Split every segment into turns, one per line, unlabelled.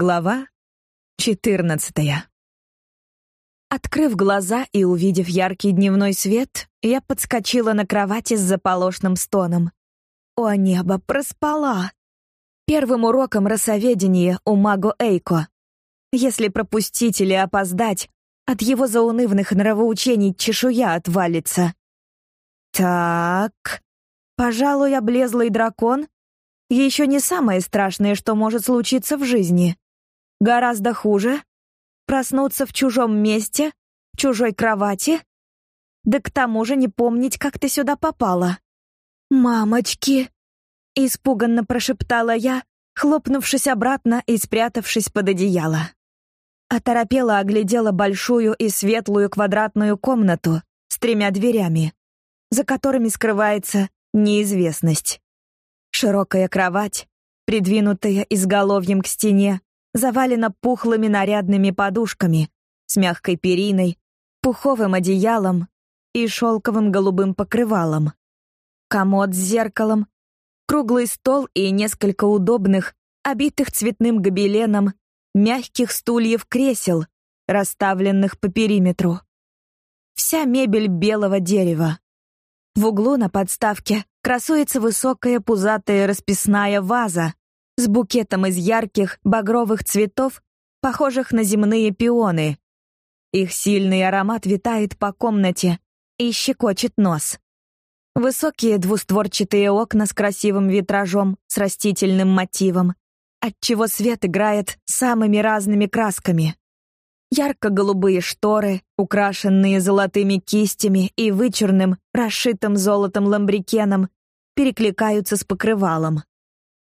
Глава 14. Открыв глаза и увидев яркий дневной свет, я подскочила на кровати с заполошным стоном. О небо, проспала! Первым уроком росоведения у Маго Эйко. Если пропустить или опоздать, от его заунывных нравоучений чешуя отвалится. Так, пожалуй, облезлый дракон еще не самое страшное, что может случиться в жизни. Гораздо хуже проснуться в чужом месте, в чужой кровати, да к тому же не помнить, как ты сюда попала. Мамочки, испуганно прошептала я, хлопнувшись обратно и спрятавшись под одеяло. Оторопела оглядела большую и светлую квадратную комнату с тремя дверями, за которыми скрывается неизвестность. Широкая кровать, придвинутая изголовьем к стене, завалена пухлыми нарядными подушками с мягкой периной, пуховым одеялом и шелковым голубым покрывалом. Комод с зеркалом, круглый стол и несколько удобных, обитых цветным гобеленом, мягких стульев-кресел, расставленных по периметру. Вся мебель белого дерева. В углу на подставке красуется высокая пузатая расписная ваза с букетом из ярких багровых цветов, похожих на земные пионы. Их сильный аромат витает по комнате и щекочет нос. Высокие двустворчатые окна с красивым витражом с растительным мотивом, отчего свет играет самыми разными красками. Ярко-голубые шторы, украшенные золотыми кистями и вычурным, расшитым золотом ламбрикеном, перекликаются с покрывалом.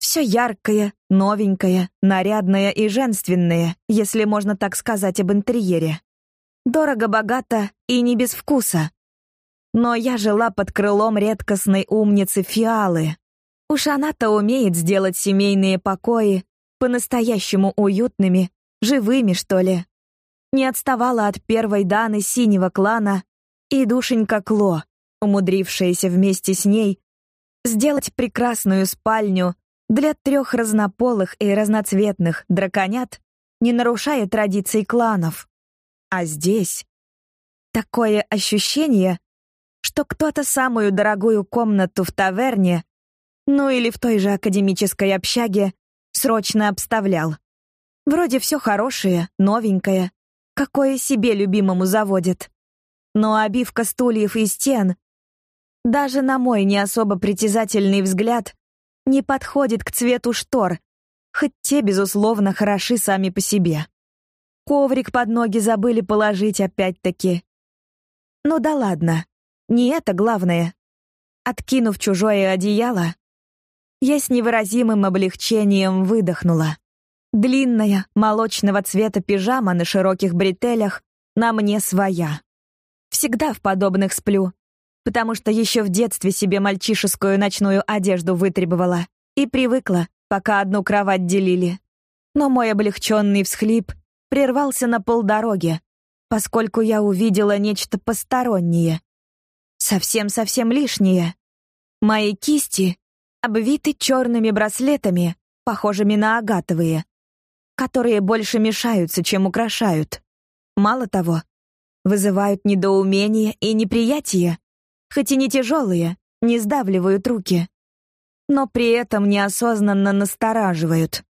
Все яркое, новенькое, нарядное и женственное, если можно так сказать об интерьере. Дорого-богато и не без вкуса. Но я жила под крылом редкостной умницы Фиалы. Уж она-то умеет сделать семейные покои по-настоящему уютными, живыми, что ли не отставала от первой Даны синего клана и душенька Кло, умудрившаяся вместе с ней сделать прекрасную спальню для трех разнополых и разноцветных драконят, не нарушая традиций кланов. А здесь такое ощущение, что кто-то самую дорогую комнату в таверне, ну или в той же академической общаге, срочно обставлял. Вроде все хорошее, новенькое, какое себе любимому заводит. Но обивка стульев и стен, даже на мой не особо притязательный взгляд, не подходит к цвету штор, хоть те, безусловно, хороши сами по себе. Коврик под ноги забыли положить опять-таки. Ну да ладно, не это главное. Откинув чужое одеяло, я с невыразимым облегчением выдохнула. Длинная, молочного цвета пижама на широких бретелях на мне своя. Всегда в подобных сплю, потому что еще в детстве себе мальчишескую ночную одежду вытребовала и привыкла, пока одну кровать делили. Но мой облегченный всхлип прервался на полдороге, поскольку я увидела нечто постороннее. Совсем-совсем лишнее. Мои кисти обвиты черными браслетами, похожими на агатовые которые больше мешаются, чем украшают. Мало того, вызывают недоумение и неприятие, хоть и не тяжелые, не сдавливают руки, но при этом неосознанно настораживают.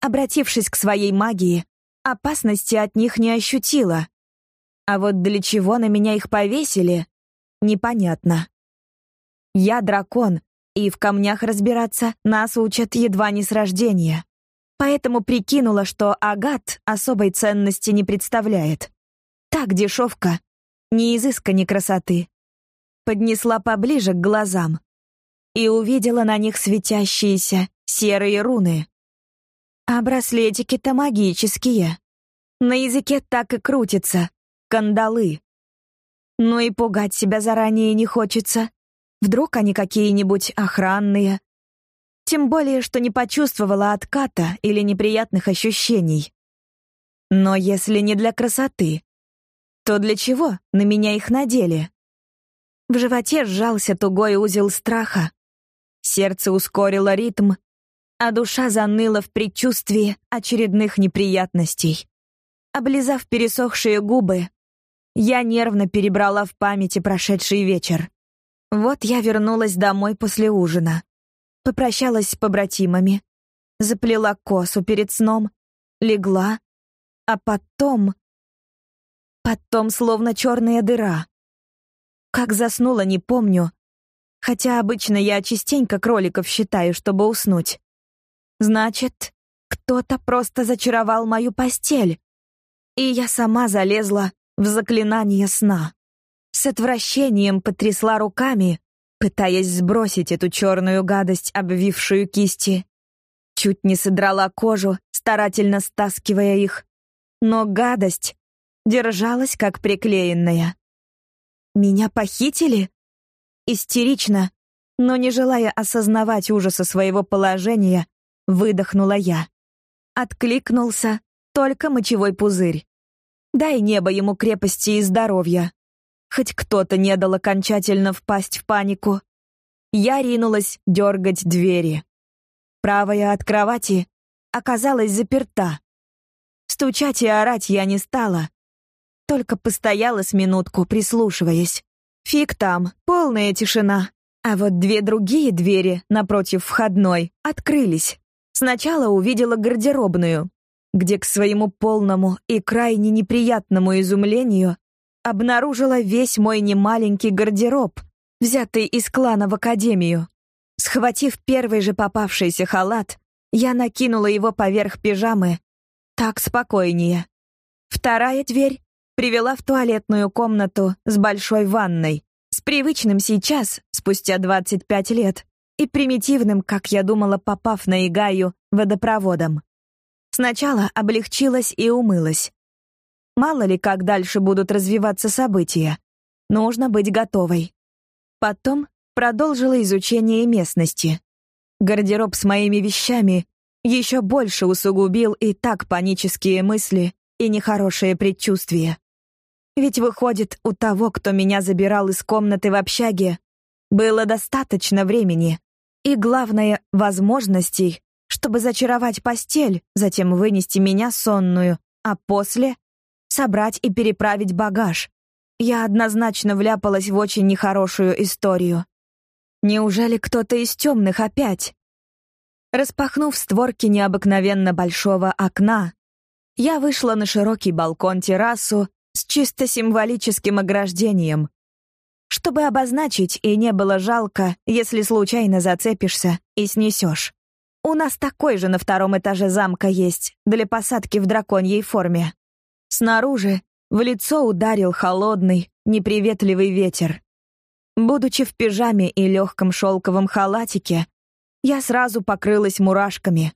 Обратившись к своей магии, опасности от них не ощутила. А вот для чего на меня их повесили, непонятно. Я дракон, и в камнях разбираться нас учат едва не с рождения поэтому прикинула, что агат особой ценности не представляет. Так дешевка, ни изыска, ни красоты. Поднесла поближе к глазам и увидела на них светящиеся серые руны. А браслетики-то магические. На языке так и крутится. Кандалы. Ну и пугать себя заранее не хочется. Вдруг они какие-нибудь охранные, тем более, что не почувствовала отката или неприятных ощущений. Но если не для красоты, то для чего на меня их надели? В животе сжался тугой узел страха. Сердце ускорило ритм, а душа заныла в предчувствии очередных неприятностей. Облизав пересохшие губы, я нервно перебрала в памяти прошедший вечер. Вот я вернулась домой после ужина. Попрощалась с побратимами, заплела косу перед сном, легла, а потом... Потом словно черная дыра. Как заснула, не помню, хотя обычно я частенько кроликов считаю, чтобы уснуть. Значит, кто-то просто зачаровал мою постель, и я сама залезла в заклинание сна. С отвращением потрясла руками, пытаясь сбросить эту черную гадость, обвившую кисти. Чуть не содрала кожу, старательно стаскивая их. Но гадость держалась как приклеенная. Меня похитили? Истерично, но не желая осознавать ужаса своего положения, выдохнула я. Откликнулся только мочевой пузырь. Дай небо ему крепости и здоровья. Хоть кто-то не дал окончательно впасть в панику. Я ринулась дергать двери. Правая от кровати оказалась заперта. Стучать и орать я не стала. Только постояла с минутку, прислушиваясь. Фиг там, полная тишина. А вот две другие двери напротив входной открылись. Сначала увидела гардеробную, где к своему полному и крайне неприятному изумлению обнаружила весь мой немаленький гардероб, взятый из клана в академию. Схватив первый же попавшийся халат, я накинула его поверх пижамы. Так спокойнее. Вторая дверь привела в туалетную комнату с большой ванной, с привычным сейчас, спустя 25 лет, и примитивным, как я думала, попав на Игаю, водопроводом. Сначала облегчилась и умылась. Мало ли, как дальше будут развиваться события. Нужно быть готовой. Потом продолжила изучение местности. Гардероб с моими вещами еще больше усугубил и так панические мысли и нехорошее предчувствие. Ведь выходит, у того, кто меня забирал из комнаты в общаге, было достаточно времени и, главное, возможностей, чтобы зачаровать постель, затем вынести меня сонную, а после собрать и переправить багаж. Я однозначно вляпалась в очень нехорошую историю. Неужели кто-то из темных опять? Распахнув створки необыкновенно большого окна, я вышла на широкий балкон-террасу с чисто символическим ограждением, чтобы обозначить и не было жалко, если случайно зацепишься и снесешь. У нас такой же на втором этаже замка есть, для посадки в драконьей форме. Снаружи в лицо ударил холодный, неприветливый ветер. Будучи в пижаме и легком шелковом халатике, я сразу покрылась мурашками.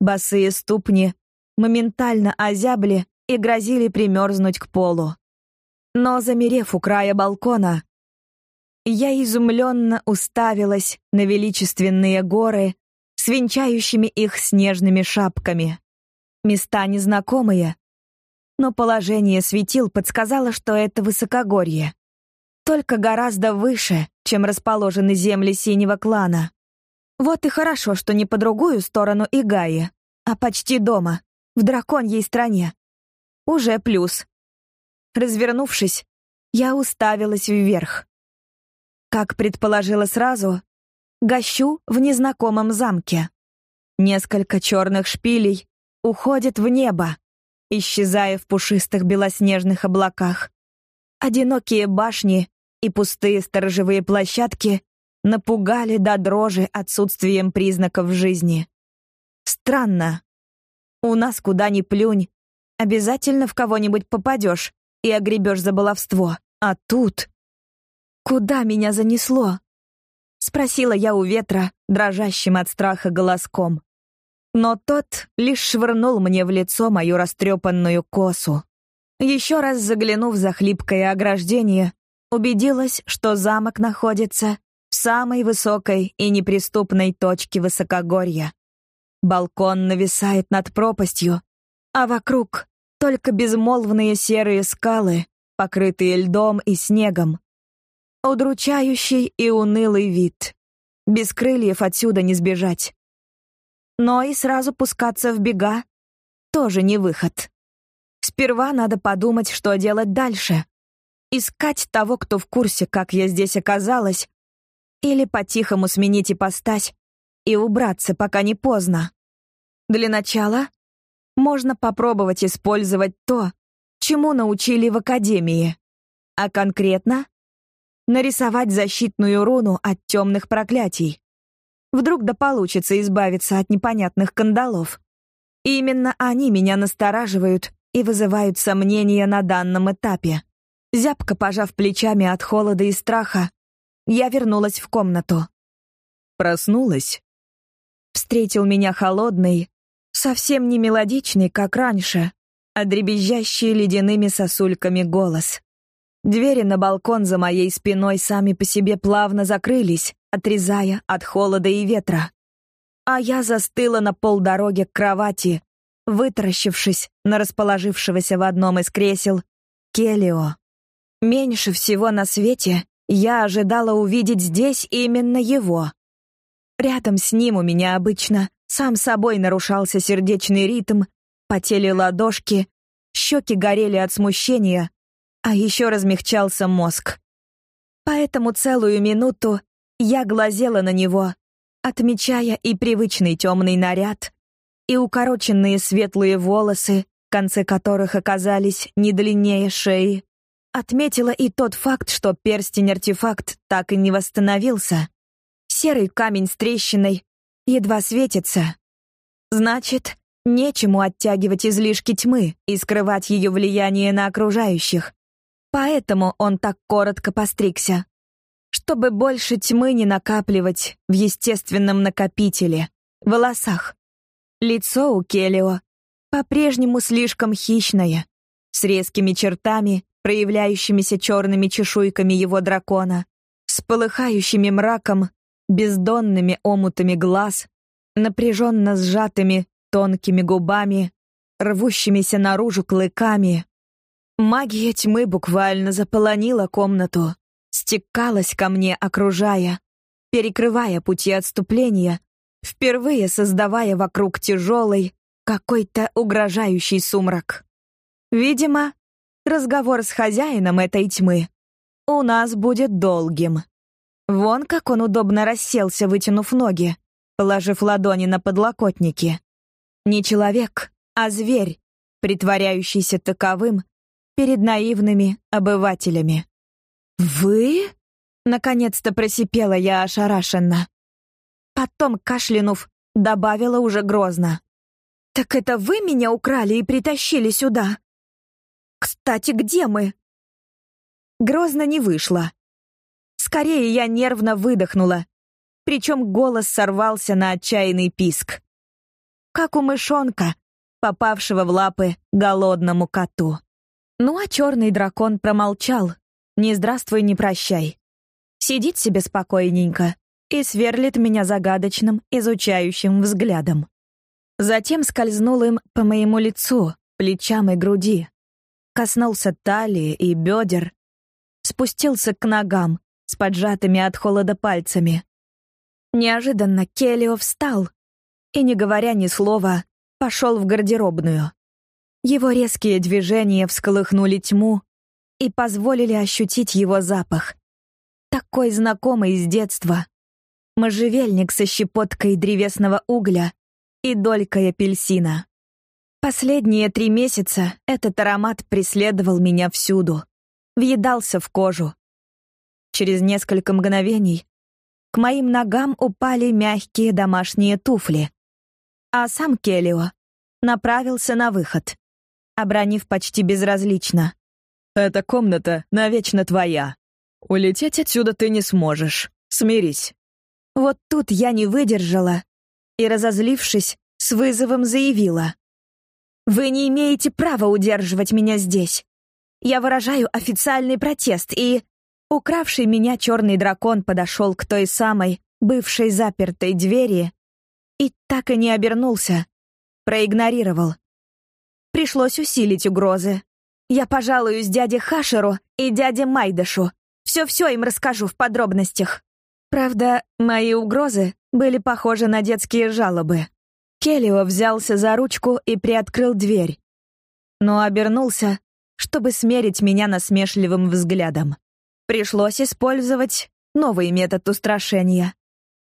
Босые ступни моментально озябли и грозили примерзнуть к полу. Но, замерев у края балкона, я изумленно уставилась на величественные горы с венчающими их снежными шапками. Места незнакомые, но положение светил подсказало, что это высокогорье. Только гораздо выше, чем расположены земли синего клана. Вот и хорошо, что не по другую сторону Игаи, а почти дома, в драконьей стране. Уже плюс. Развернувшись, я уставилась вверх. Как предположила сразу, гощу в незнакомом замке. Несколько черных шпилей уходят в небо, исчезая в пушистых белоснежных облаках. Одинокие башни и пустые сторожевые площадки напугали до дрожи отсутствием признаков жизни. Странно. У нас куда ни плюнь, обязательно в кого-нибудь попадешь и огребешь за баловство. А тут... Куда меня занесло? Спросила я у ветра, дрожащим от страха голоском. Но тот лишь швырнул мне в лицо мою растрепанную косу. Еще раз заглянув за хлипкое ограждение, убедилась, что замок находится в самой высокой и неприступной точке высокогорья. Балкон нависает над пропастью, а вокруг только безмолвные серые скалы, покрытые льдом и снегом. Удручающий и унылый вид. Без крыльев отсюда не сбежать. Но и сразу пускаться в бега тоже не выход. Сперва надо подумать, что делать дальше. Искать того, кто в курсе, как я здесь оказалась, или по-тихому сменить ипостась и убраться, пока не поздно. Для начала можно попробовать использовать то, чему научили в академии, а конкретно нарисовать защитную руну от темных проклятий. Вдруг да получится избавиться от непонятных кандалов. И именно они меня настораживают и вызывают сомнения на данном этапе. Зябко пожав плечами от холода и страха, я вернулась в комнату.
Проснулась.
Встретил меня холодный, совсем не мелодичный, как раньше, а дребезжащий ледяными сосульками голос. Двери на балкон за моей спиной сами по себе плавно закрылись, отрезая от холода и ветра. А я застыла на полдороге к кровати, вытаращившись на расположившегося в одном из кресел Келио. Меньше всего на свете я ожидала увидеть здесь именно его. Рядом с ним у меня обычно сам собой нарушался сердечный ритм, потели ладошки, щеки горели от смущения, а еще размягчался мозг. Поэтому целую минуту я глазела на него, отмечая и привычный темный наряд, и укороченные светлые волосы, концы которых оказались не длиннее шеи. Отметила и тот факт, что перстень-артефакт так и не восстановился. Серый камень с трещиной едва светится. Значит, нечему оттягивать излишки тьмы и скрывать ее влияние на окружающих. Поэтому он так коротко постригся. Чтобы больше тьмы не накапливать в естественном накопителе, волосах. Лицо у Келио по-прежнему слишком хищное, с резкими чертами, проявляющимися черными чешуйками его дракона, с полыхающими мраком, бездонными омутами глаз, напряженно сжатыми тонкими губами, рвущимися наружу клыками. Магия тьмы буквально заполонила комнату, стекалась ко мне, окружая, перекрывая пути отступления, впервые создавая вокруг тяжелый, какой-то угрожающий сумрак. Видимо, разговор с хозяином этой тьмы у нас будет долгим. Вон как он удобно расселся, вытянув ноги, положив ладони на подлокотники. Не человек, а зверь, притворяющийся таковым перед наивными обывателями. «Вы?» — наконец-то просипела я ошарашенно. Потом, кашлянув, добавила уже грозно. «Так это вы меня украли и притащили сюда? Кстати, где мы?» Грозно не вышло. Скорее я нервно выдохнула, причем голос сорвался на отчаянный писк. Как у мышонка, попавшего в лапы голодному коту. Ну а черный дракон промолчал. Ни здравствуй, ни прощай. Сидит себе спокойненько и сверлит меня загадочным, изучающим взглядом. Затем скользнул им по моему лицу, плечам и груди. Коснулся талии и бедер. Спустился к ногам, с поджатыми от холода пальцами. Неожиданно Келлио встал и, не говоря ни слова, пошел в гардеробную. Его резкие движения всколыхнули тьму и позволили ощутить его запах. Такой знакомый с детства. Можжевельник со щепоткой древесного угля и долькой апельсина. Последние три месяца этот аромат преследовал меня всюду, въедался в кожу, Через несколько мгновений к моим ногам упали мягкие домашние туфли, а сам Келлио направился на выход, обронив почти безразлично.
«Эта комната навечно твоя. Улететь отсюда ты не сможешь. Смирись».
Вот тут я не выдержала и, разозлившись, с вызовом заявила. «Вы не имеете права удерживать меня здесь. Я выражаю официальный протест и...» Укравший меня черный дракон подошел к той самой, бывшей запертой двери и так и не обернулся. Проигнорировал. Пришлось усилить угрозы. Я пожалуюсь дяде Хашеру и дяде Майдашу. Все-все им расскажу в подробностях. Правда, мои угрозы были похожи на детские жалобы. Келлио взялся за ручку и приоткрыл дверь, но обернулся, чтобы смерить меня насмешливым взглядом. Пришлось использовать новый метод устрашения.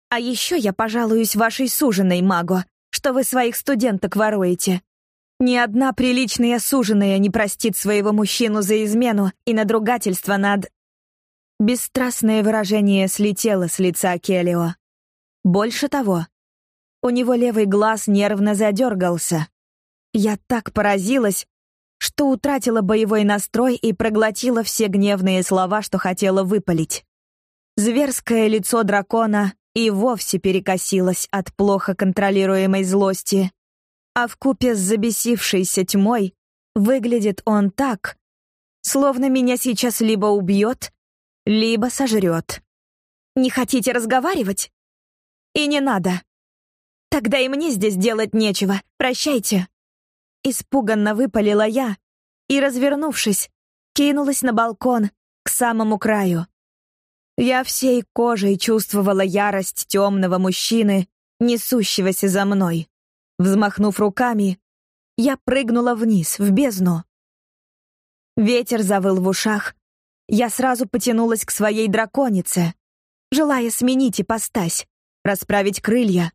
А еще я пожалуюсь вашей суженой, Маго, что вы своих студенток воруете. Ни одна приличная суженая не простит своего мужчину за измену и надругательство над... Бесстрастное выражение слетело с лица Келлио. Больше того, у него левый глаз нервно задергался. Я так поразилась, что утратила боевой настрой и проглотила все гневные слова, что хотела выпалить. Зверское лицо дракона и вовсе перекосилось от плохо контролируемой злости, а в купе с забесившейся тьмой выглядит он так, словно меня сейчас либо убьет, либо сожрет. Не хотите разговаривать? И не надо. Тогда и мне здесь делать нечего. Прощайте. Испуганно выпалила я и, развернувшись, кинулась на балкон к самому краю. Я всей кожей чувствовала ярость темного мужчины, несущегося за мной. Взмахнув руками, я прыгнула вниз, в бездну. Ветер завыл в ушах, я сразу потянулась к своей драконице, желая сменить ипостась, расправить крылья.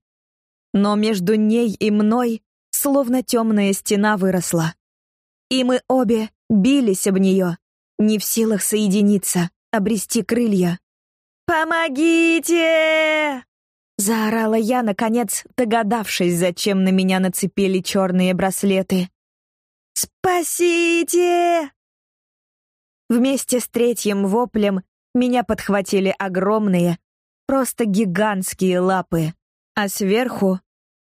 Но между ней и мной словно темная стена выросла. И мы обе бились об нее, не в силах соединиться, обрести крылья. «Помогите!» Заорала я, наконец, догадавшись, зачем на меня нацепили черные браслеты. «Спасите!» Вместе с третьим воплем меня подхватили огромные, просто гигантские лапы, а сверху,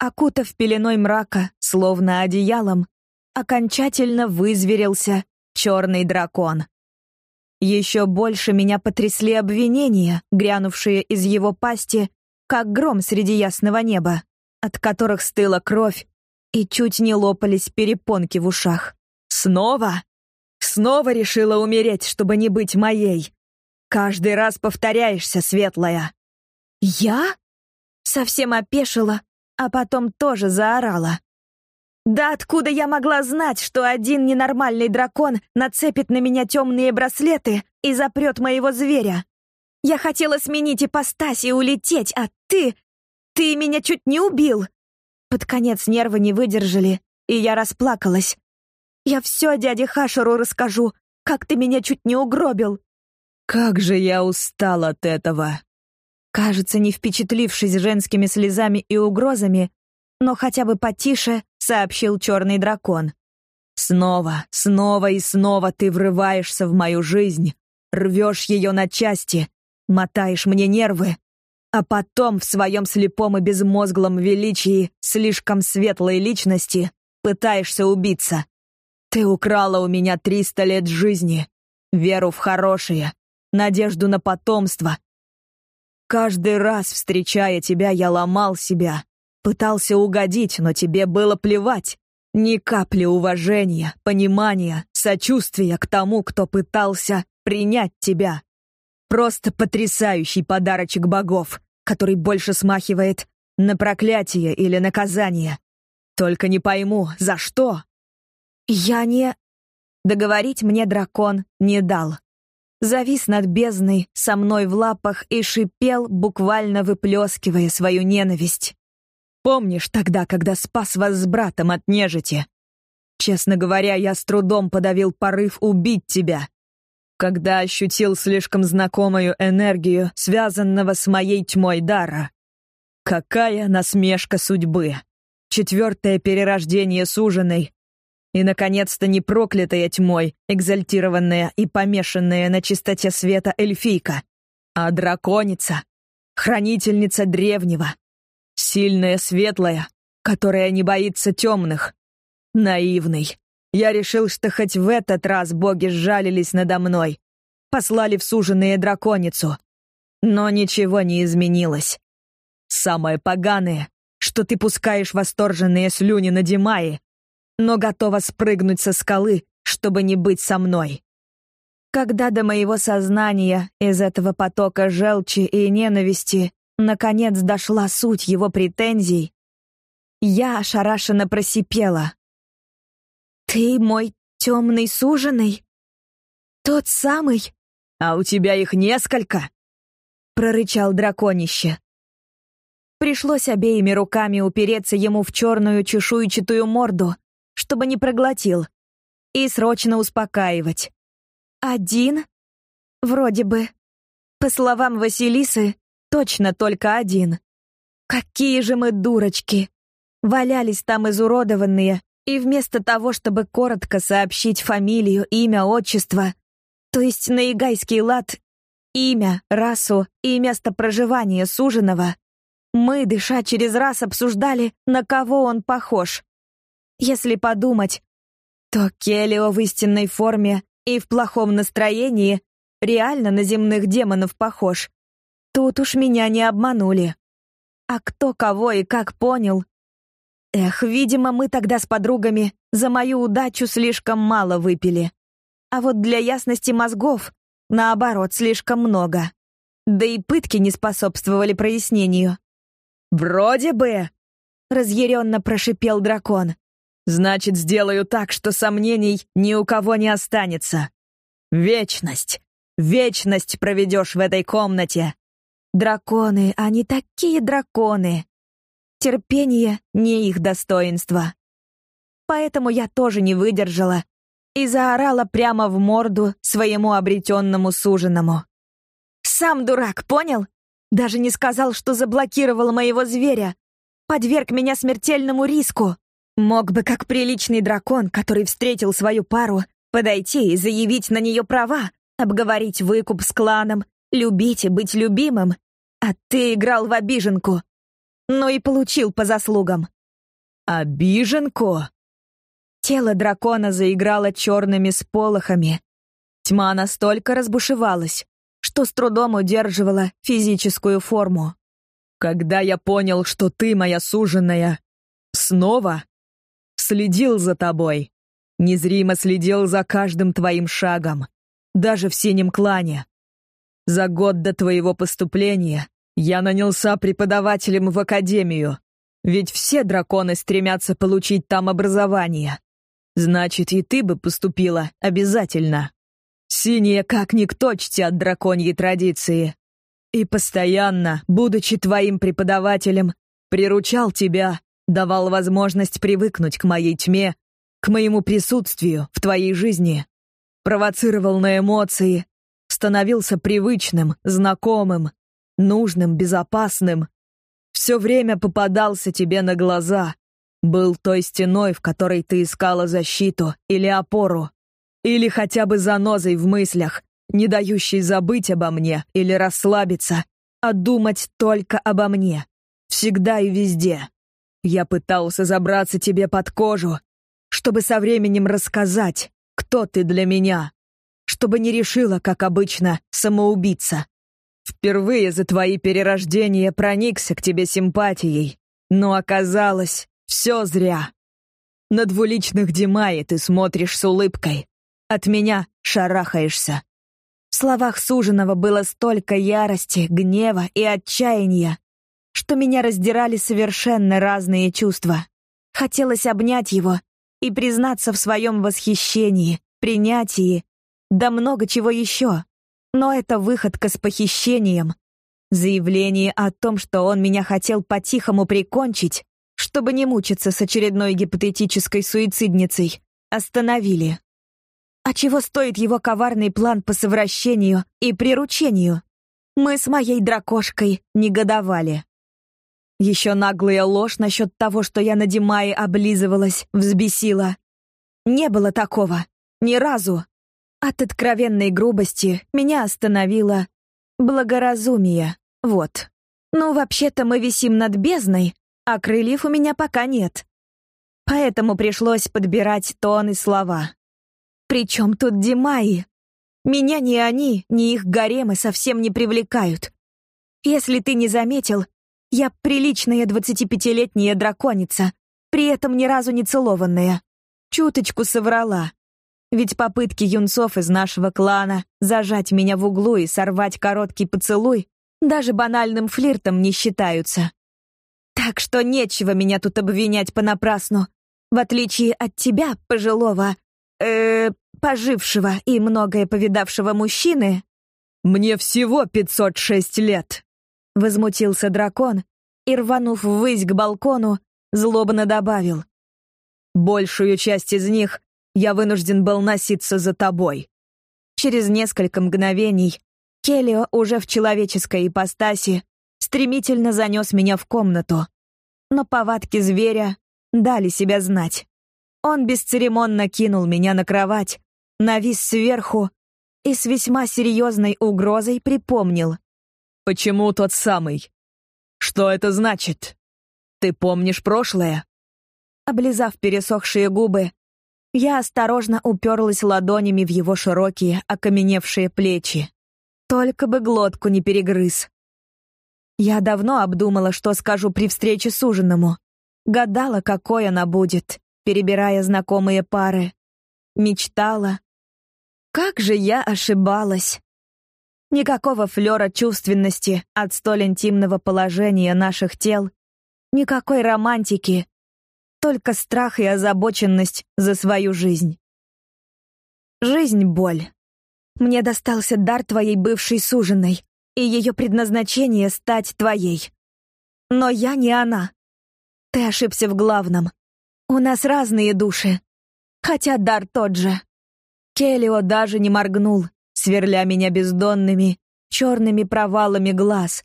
окутав пеленой мрака, словно одеялом, окончательно вызверился черный дракон. Еще больше меня потрясли обвинения, грянувшие из его пасти, как гром среди ясного неба, от которых стыла кровь и чуть не лопались перепонки в ушах. «Снова?» Снова решила умереть, чтобы не быть моей. Каждый раз повторяешься, светлая. Я? Совсем опешила, а потом тоже заорала. Да откуда я могла знать, что один ненормальный дракон нацепит на меня темные браслеты и запрет моего зверя? Я хотела сменить ипостась и улететь, а ты... Ты меня чуть не убил. Под конец нервы не выдержали, и я расплакалась. Я все дяде Хашеру расскажу, как ты меня чуть не угробил.
Как же я устал от этого.
Кажется, не впечатлившись женскими слезами и угрозами, но хотя бы потише, сообщил черный дракон. Снова, снова и снова ты врываешься в мою жизнь, рвешь ее на части, мотаешь мне нервы, а потом в своем слепом и безмозглом величии слишком светлой личности пытаешься убиться. Ты украла у меня триста лет жизни, веру в хорошее, надежду на потомство. Каждый раз, встречая тебя, я ломал себя, пытался угодить, но тебе было плевать. Ни капли уважения, понимания, сочувствия к тому, кто пытался принять тебя. Просто потрясающий подарочек богов, который больше смахивает на проклятие или наказание. Только не пойму, за что? Я не... Договорить мне дракон не дал. Завис над бездной, со мной в лапах и шипел, буквально выплескивая свою ненависть. Помнишь тогда, когда спас вас с братом от нежити? Честно говоря, я с трудом подавил порыв убить тебя. Когда ощутил слишком знакомую энергию, связанного с моей тьмой дара. Какая насмешка судьбы. Четвертое перерождение суженой, и, наконец-то, не проклятая тьмой, экзальтированная и помешанная на чистоте света эльфийка, а драконица, хранительница древнего, сильная, светлая, которая не боится темных, наивный. Я решил, что хоть в этот раз боги сжалились надо мной, послали в суженые драконицу. Но ничего не изменилось. Самое поганое, что ты пускаешь восторженные слюни на Димаи, но готова спрыгнуть со скалы, чтобы не быть со мной. Когда до моего сознания из этого потока желчи и ненависти наконец дошла суть его претензий, Я ошарашенно просипела. «Ты мой темный суженый? Тот самый?»
«А у тебя их несколько?»
— прорычал драконище. Пришлось обеими руками упереться ему в черную чешуйчатую морду, чтобы не проглотил, и срочно успокаивать. «Один? Вроде бы. По словам Василисы, точно только один. Какие же мы дурочки! Валялись там изуродованные, и вместо того, чтобы коротко сообщить фамилию, имя, отчество, то есть на игайский лад, имя, расу и место проживания суженого, мы, дыша через раз, обсуждали, на кого он похож. Если подумать, то Келио в истинной форме и в плохом настроении реально на земных демонов похож. Тут уж меня не обманули. А кто кого и как понял? Эх, видимо, мы тогда с подругами за мою удачу слишком мало выпили. А вот для ясности мозгов, наоборот, слишком много. Да и пытки не способствовали прояснению.
«Вроде бы», — разъяренно прошипел дракон. «Значит, сделаю так, что сомнений ни у кого не останется. Вечность, вечность проведешь в этой комнате».
Драконы, они такие драконы. Терпение — не их достоинство. Поэтому я тоже не выдержала и заорала прямо в морду своему обретенному суженому. «Сам дурак, понял? Даже не сказал, что заблокировал моего зверя. Подверг меня смертельному риску. Мог бы, как приличный дракон, который встретил свою пару, подойти и заявить на нее права, обговорить выкуп с кланом, любить и быть любимым. А ты играл в обиженку. Ну и получил по заслугам.
Обиженку?
Тело дракона заиграло черными сполохами. Тьма настолько разбушевалась, что с трудом удерживала физическую форму.
«Когда я понял, что ты моя суженая, снова следил за тобой, незримо следил за каждым твоим шагом, даже в синем клане. За год до твоего поступления я нанялся преподавателем в академию, ведь все драконы стремятся получить там образование. Значит, и ты бы поступила обязательно. Синие как никто чтят драконьи традиции. И постоянно, будучи твоим преподавателем, приручал тебя, давал возможность привыкнуть к моей тьме, к моему присутствию в твоей жизни, провоцировал на эмоции, становился привычным, знакомым, нужным, безопасным. Все время попадался тебе на глаза, был той стеной, в которой ты искала защиту или опору. Или хотя бы занозой в мыслях, не дающей забыть обо мне или расслабиться, а думать только обо мне. Всегда и везде. Я пытался забраться тебе под кожу, чтобы со временем рассказать, кто ты для меня. Чтобы не решила, как обычно, самоубийца. Впервые за твои перерождения проникся к тебе симпатией, но оказалось, все зря. На двуличных Димаи ты смотришь с улыбкой, от меня шарахаешься. В словах суженого было столько ярости, гнева и отчаяния, что меня раздирали совершенно разные чувства. Хотелось обнять его и признаться в своем восхищении, принятии, да много чего еще. Но это выходка с похищением. Заявление о том, что он меня хотел по-тихому прикончить, чтобы не мучиться с очередной гипотетической суицидницей, остановили. А чего стоит его коварный план по совращению и приручению? Мы с моей дракошкой негодовали. Еще наглая ложь насчет того, что я на Димае облизывалась, взбесила. Не было такого. Ни разу. От откровенной грубости меня остановило благоразумие. Вот. Ну, вообще-то мы висим над бездной, а крыльев у меня пока нет. Поэтому пришлось подбирать тон и слова. Причем тут Димаи? Меня ни они, ни их гаремы совсем не привлекают. Если ты не заметил, я приличная двадцатипятилетняя драконица, при этом ни разу не целованная. Чуточку соврала. Ведь попытки юнцов из нашего клана зажать меня в углу и сорвать короткий поцелуй даже банальным флиртом не считаются.
Так что нечего меня тут обвинять понапрасну. В отличие от тебя, пожилого, э, пожившего и многое повидавшего мужчины,
мне всего 506 лет, возмутился дракон и рванув ввысь к балкону, злобно добавил: Большую часть из них я вынужден был носиться за тобой.
Через несколько мгновений Келлио уже в человеческой ипостаси стремительно занес меня в комнату. Но повадки зверя дали себя знать. Он бесцеремонно кинул меня на кровать, навис сверху и с весьма серьезной угрозой припомнил.
«Почему тот самый? Что это значит? Ты помнишь прошлое?»
Облизав пересохшие губы, я осторожно уперлась ладонями в его широкие, окаменевшие плечи. Только бы глотку не перегрыз. Я давно обдумала, что скажу при встрече с ужиному. Гадала, какой она будет, перебирая знакомые пары. Мечтала. Как же я ошибалась. Никакого флера чувственности от столь интимного положения наших тел, никакой романтики, только страх и озабоченность за свою жизнь. Жизнь — боль. Мне достался дар твоей бывшей суженой, и ее предназначение — стать твоей. Но я не она. Ты ошибся в главном. У нас разные души, хотя дар тот же. Келио даже не моргнул, сверля меня бездонными, черными провалами глаз.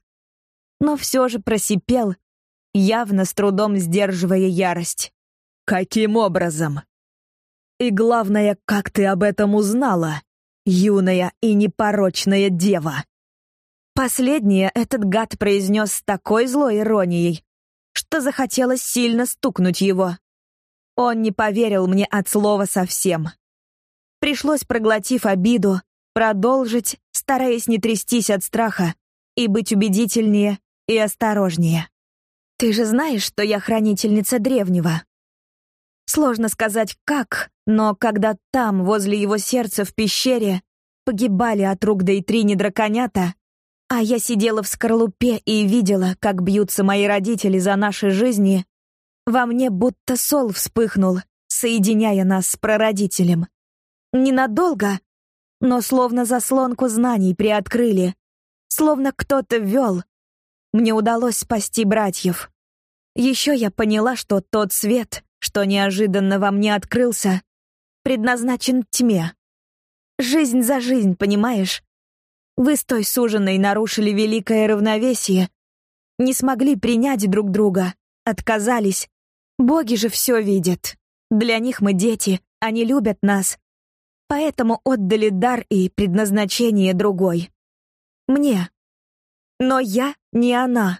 Но все же просипел, явно с трудом сдерживая ярость.
«Каким образом?» «И главное, как ты об этом узнала, юная и непорочная дева?»
Последнее этот гад произнес с такой злой иронией, что захотелось сильно стукнуть его. Он не поверил мне от слова совсем. Пришлось, проглотив обиду, продолжить, стараясь не трястись от страха и быть убедительнее и осторожнее. Ты же знаешь, что я хранительница древнего. Сложно сказать как, но когда там, возле его сердца в пещере, погибали от рук Дейтрини драконята, а я сидела в скорлупе и видела, как бьются мои родители за наши жизни, во мне будто сол вспыхнул, соединяя нас с прародителем. Ненадолго, но словно заслонку знаний приоткрыли, словно кто-то вел, мне удалось спасти братьев. Еще я поняла, что тот свет, что неожиданно во мне открылся, предназначен тьме. Жизнь за жизнь, понимаешь? Вы с той суженой нарушили великое равновесие, не смогли принять друг друга, отказались. Боги же все видят. Для них мы дети, они любят нас. Поэтому отдали дар и предназначение другой. Мне. Но я не она.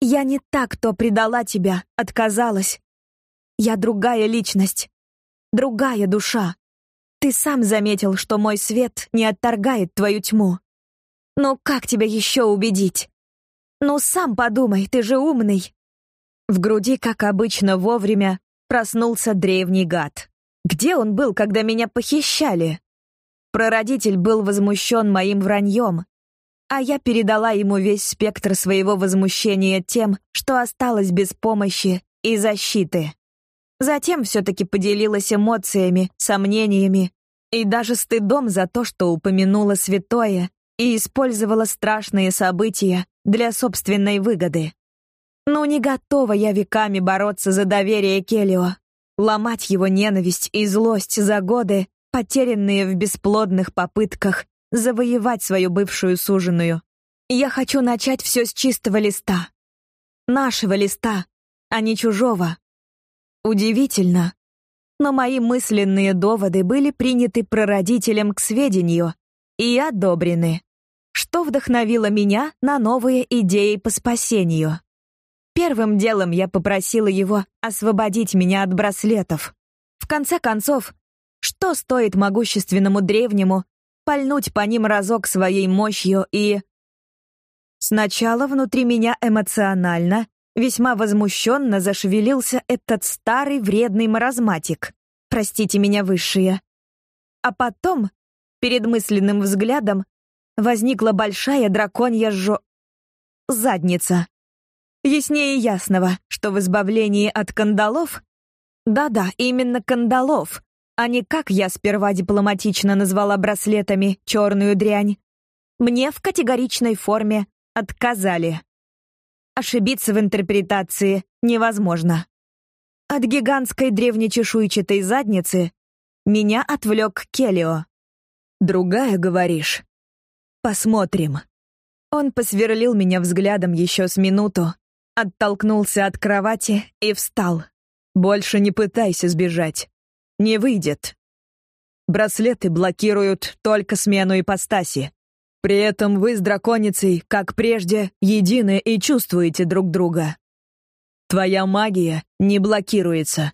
Я не та, кто предала тебя, отказалась. Я другая личность. Другая душа. Ты сам заметил, что мой свет не отторгает твою тьму. Но как тебя еще убедить? Ну сам подумай, ты же умный. В груди, как обычно, вовремя проснулся древний гад. Где он был, когда меня похищали? Прародитель был возмущен моим враньем, а я передала ему весь спектр своего возмущения тем, что осталась без помощи и защиты. Затем все-таки поделилась эмоциями, сомнениями и даже стыдом за то, что упомянула святое и использовала страшные события для собственной выгоды. Ну, не готова я веками бороться за доверие Келио, ломать его ненависть и злость за годы, потерянные в бесплодных попытках завоевать свою бывшую суженую. Я хочу начать все с чистого листа. Нашего листа, а не чужого. Удивительно, но мои мысленные доводы были приняты прародителем к сведению и одобрены, что вдохновило меня на новые идеи по спасению. Первым делом я попросила его освободить меня от браслетов. В конце концов, что стоит могущественному древнему пальнуть по ним разок своей мощью и... Сначала внутри меня эмоционально, весьма возмущенно зашевелился этот старый вредный маразматик. Простите меня, высшие. А потом, перед мысленным взглядом, возникла большая драконья жо... задница. Яснее ясного, что в избавлении от кандалов... Да-да, именно кандалов, а не как я сперва дипломатично назвала браслетами черную дрянь. Мне в категоричной форме отказали. Ошибиться в интерпретации невозможно. От гигантской древнечешуйчатой задницы меня отвлек Келио.
«Другая, говоришь?» «Посмотрим».
Он посверлил меня взглядом еще с минуту, оттолкнулся от кровати и встал.
«Больше не пытайся сбежать. Не выйдет. Браслеты блокируют только смену ипостаси. При этом вы с драконицей, как прежде, едины и чувствуете друг друга. Твоя магия не блокируется.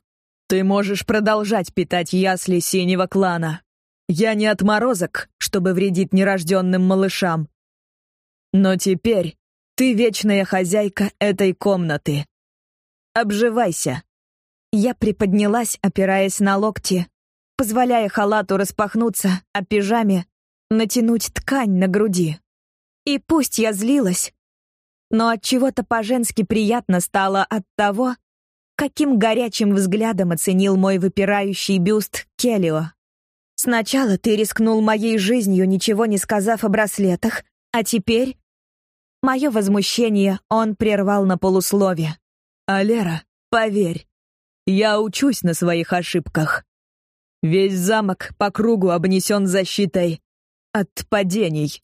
Ты можешь продолжать питать ясли синего клана. Я не отморозок, чтобы вредить нерожденным малышам. Но теперь ты вечная хозяйка этой комнаты. Обживайся.
Я приподнялась, опираясь на локти, позволяя халату распахнуться, а пижаме натянуть ткань на груди. И пусть я злилась, но от чего-то по-женски приятно стало от того, каким горячим взглядом оценил мой выпирающий бюст Келио. Сначала ты рискнул моей жизнью, ничего не сказав о браслетах, а теперь мое возмущение он прервал на полуслове.
Алера, поверь, я учусь на своих ошибках. Весь замок по кругу обнесен защитой от падений.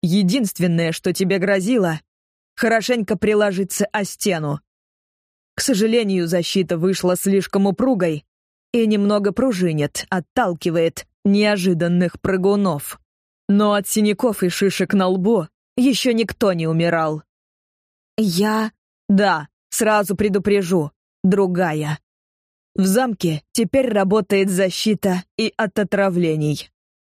Единственное, что тебе грозило, хорошенько приложиться о стену. К сожалению, защита вышла слишком упругой и немного пружинит, отталкивает неожиданных прыгунов. Но от синяков и шишек на лбу еще никто не умирал.
Я...
Да, сразу предупрежу, другая. В замке теперь работает защита и от отравлений.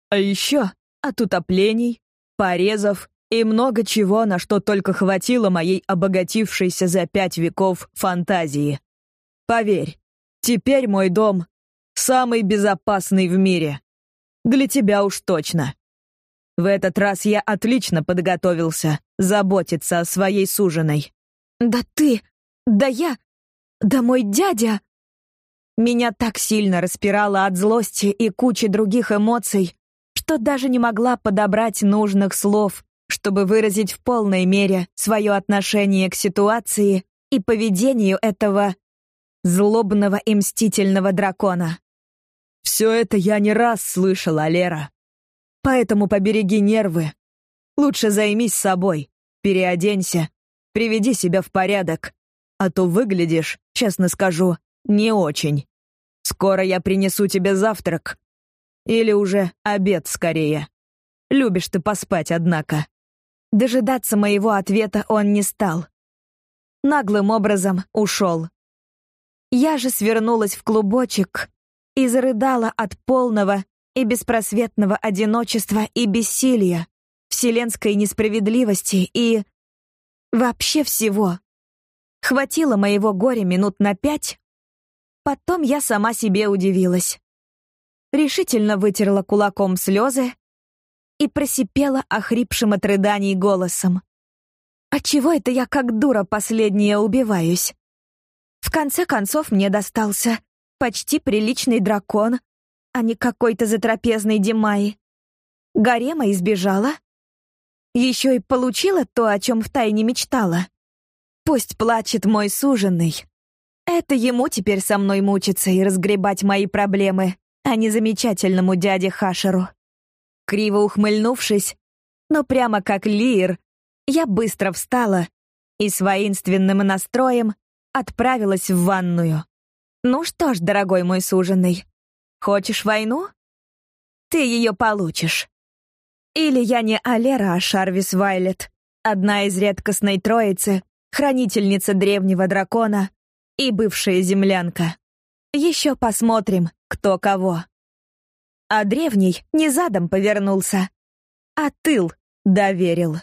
А еще от утоплений, порезов и много чего, на что только хватило моей обогатившейся за пять веков фантазии. Поверь, теперь мой дом самый безопасный в мире. Для тебя уж точно. В этот раз я отлично подготовился заботиться о своей суженой.
Да ты, да я, да мой дядя. Меня так сильно распирало от злости и кучи других эмоций, что даже не могла подобрать нужных слов, чтобы выразить в полной мере свое отношение к ситуации и поведению этого злобного и мстительного дракона.
Все это я не раз слышала, Лера. Поэтому побереги нервы. Лучше займись собой, переоденься, приведи себя в порядок, а то выглядишь, честно скажу, не очень. Скоро я принесу тебе завтрак, или уже обед скорее. Любишь ты поспать, однако.
Дожидаться моего ответа он не стал. Наглым образом ушел. Я же свернулась в клубочек и зарыдала от полного и беспросветного одиночества и бессилия, вселенской несправедливости и... вообще всего. Хватило моего горя минут на пять, потом я сама себе удивилась решительно вытерла кулаком слезы и просипела охрипшим от рыданий голосом. «А чего это я как дура последняя убиваюсь?» В конце концов мне достался почти приличный дракон, а не какой-то затрапезный Димай. Гарема избежала. Еще и получила то, о чем втайне мечтала. Пусть плачет мой суженый. Это ему теперь со мной мучиться и разгребать мои проблемы а не замечательному дяде Хашеру. Криво ухмыльнувшись, но прямо как Лир, я быстро встала и с воинственным настроем отправилась в ванную. Ну что ж, дорогой мой суженый, хочешь войну? Ты ее получишь. Или я не Алера, а Шарвис Вайлет, одна из редкостной троицы, хранительница древнего дракона и бывшая землянка. Еще посмотрим, кто кого. А древний не задом повернулся, а тыл доверил.